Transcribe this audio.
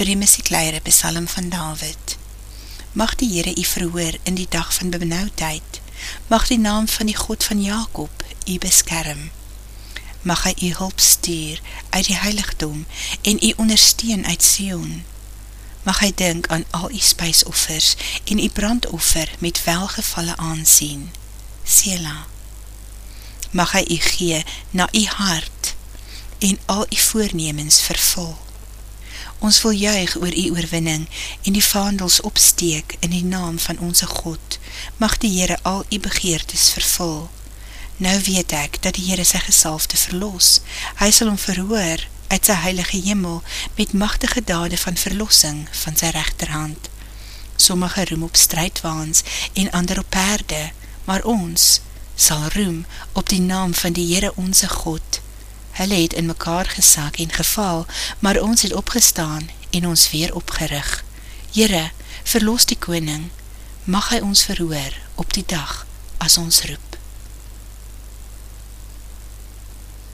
vir die muziekleire besalm van David. Mag die Heere u verhoor in die dag van benauwdheid, mag die naam van die God van Jacob u beskerm. Mag hy u hulp stuur uit die heiligdom en u ondersteun uit Sion. Mag hy denk aan al u spijsoffers en u brandoffer met welgevalle aansien. Sela. Mag hy u gee na u hart en al u voornemens vervul. Ons wil juig oor die oorwinning en die vaandels opsteek in die naam van onze God. Mag die Heere al die begeertes vervul. Nou weet ek dat die Heere sy gesalfde verlos. Hy sal hom verhoor uit sy heilige jimmel met machtige dade van verlossing van sy rechterhand. Sommige roem op strijdwaans en ander op perde, maar ons sal roem op die naam van die Heere onze God Hulle het in mekaar gesak en geval, maar ons het opgestaan en ons weer opgerig. Jere, verlos die koning, mag hy ons verhoor op die dag as ons roep.